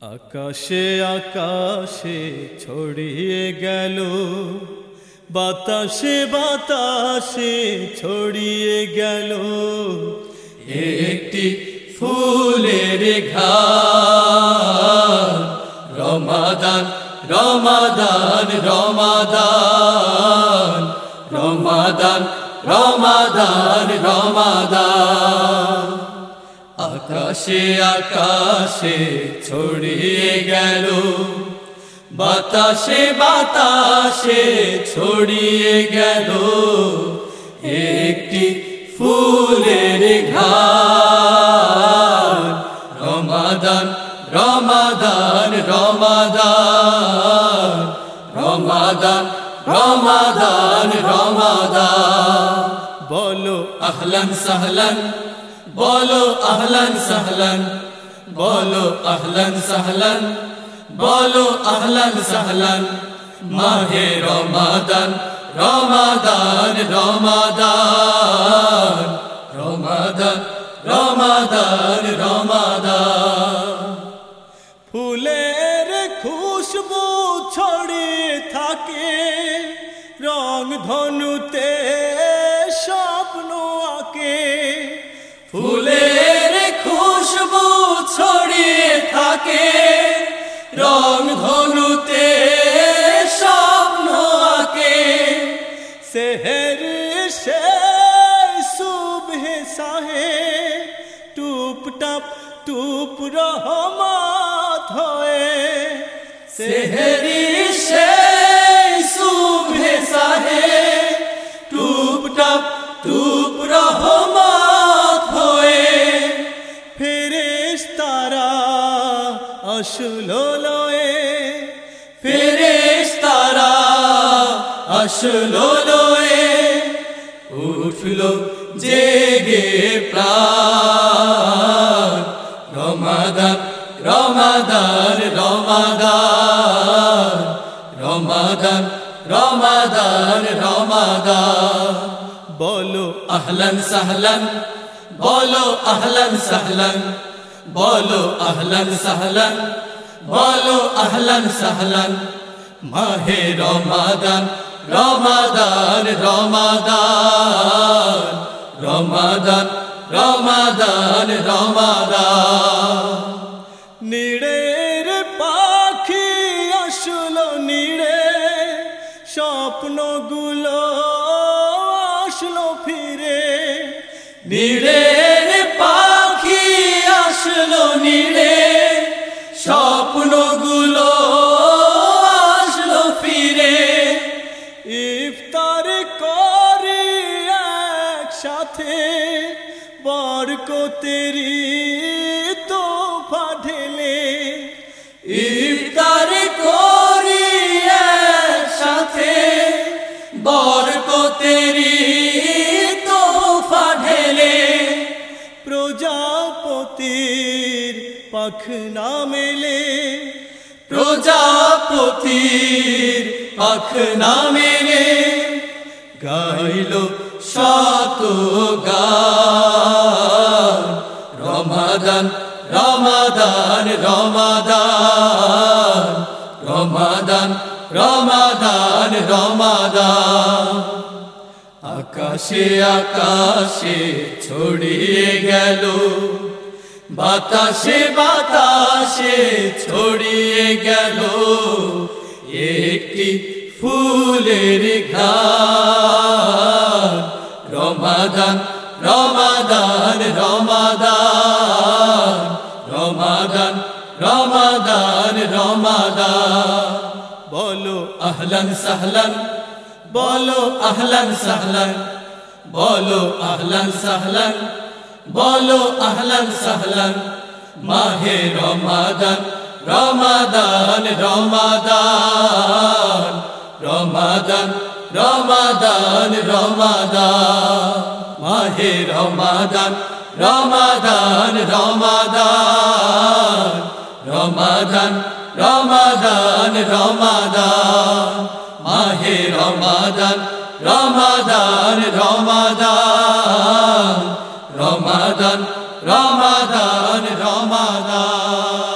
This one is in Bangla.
আকাশে আকাশে ছড়িয়ে গেল, বাতাসে বাতাসে ছড়িয়ে গেল। একটি ফুলের ঘাট, রমাদান রমাদান রমাদান রমাদান রমাদান রমাদান। আকাশে আকাশে ছড়িয়ে গেল। বাতাসে বাতাসে ছড়িয়ে গেল। একটি ফুলের ঘাট রমাদান রমাদান রমাদান। রমাদান রমাদান রমাদান। বলো, আহলান সাহলান। বলো আহলান সাহলান, বলো আহলান সাহলান, বলো আহলান সাহলান, মাহে রমাদান রমাদান রমাদান রমাদান রমাদান রমাদান। ফুলের খুশবু ছড়িয়ে থাকে, রং ধনুতে ফুলের খুশবু ছড়িয়ে থাকে। রং ধনুতে স্বপ্ন আঁকে। সেহের সে সুবহে সাহে। টুপ টাপ রহমত হয়ে। সেহরি আসলো লয়ে ফেরেশ তারা আসলো লয়ে, উঠল জেগে প্রাণ। রমাদান রমাদান রমাদান রমাদান রমাদান রমাদান। বলো আহলান সাহলান, বলো আহলান সাহলান বলো আহলান সাহলান, বলো আহলান সাহলান। মাহে রমাদান রমাদান রমাদান রমাদান রমাদান রমাদান। নিড়ের পাখি আসলো নিড়ে, স্বপ্নগুলো আসলো ফিরে। নিড়ের বরকতেরি তোফা ঢেলে। ইফতার করি একসাথে। বরকতেরি তোফা ঢেলে। প্রজাপতির পাখ না মেলে। প্রজাপতির পাখ না মেরে গাইল শত গান। রমাদান রমাদান রমাদান রমাদান রমাদান রমাদান। আকাশে আকাশে ছড়িয়ে গেল, বাতাসে বাতাসে ছড়িয়ে গেল, একটি ফুলের ঘাট রমাদান রমাদান রমাদান রমাদান। বলো আহলান সাহলান, বলো আহলান সাহলান, বলো আহলান সাহলান, বলো আহলান সাহলান। মাহে রমাদান রমাদান রমাদান রমাদান রমাদান রমাদান। মাহে রমাদান রমাদান রমাদান রমাদান। রমাদান রমাদান মাহে রমাদান রমাদান রমাদান রমাদান রমাদান রমাদান।